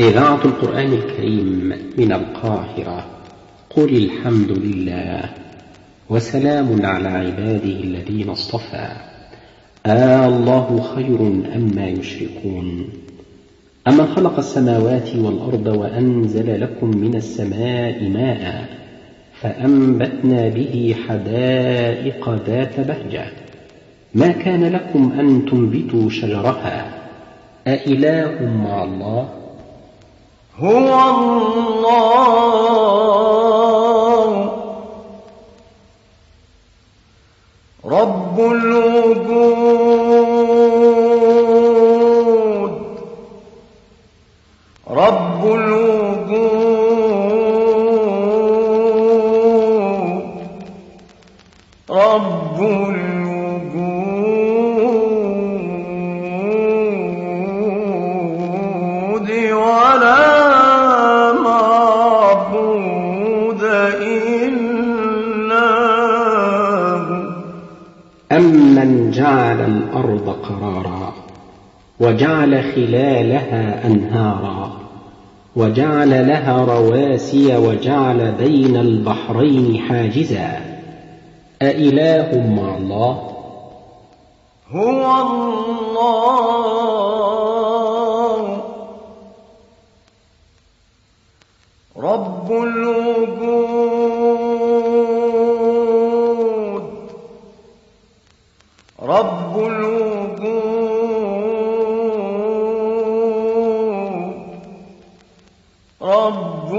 إذاعة القرآن الكريم من القاهرة. قل الحمد لله وسلام على عباده الذين اصطفى. آه الله خير أما يشركون. أمن خلق السماوات والأرض وأنزل لكم من السماء ماء فأنبتنا به حدائق ذات بهجة. ما كان لكم أن تنبتوا شجرها؟ أإله مع الله؟ هو الله. رب الوجود. رب الوجود. رب الوجود. أمن جعل الأرض قرارا وجعل خلالها أنهارا وجعل لها رواسي وجعل بين البحرين حاجزا أإله مع الله؟ هو الله رب الوجود رب الوجود رب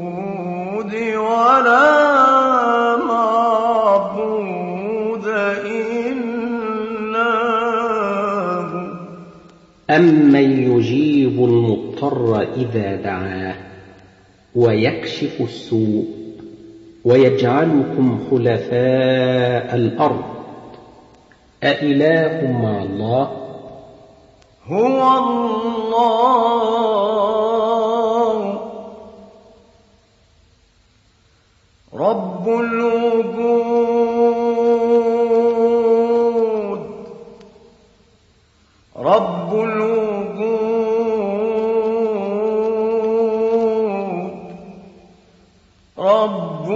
الوجود ولا معبود إلا هو. أمن يجيب المضطر إذا دعاه ويكشف السوء ويجعلكم خلفاء الأرض. أإله مع الله؟ هو الله. رب الوجود. رب الوجود. رب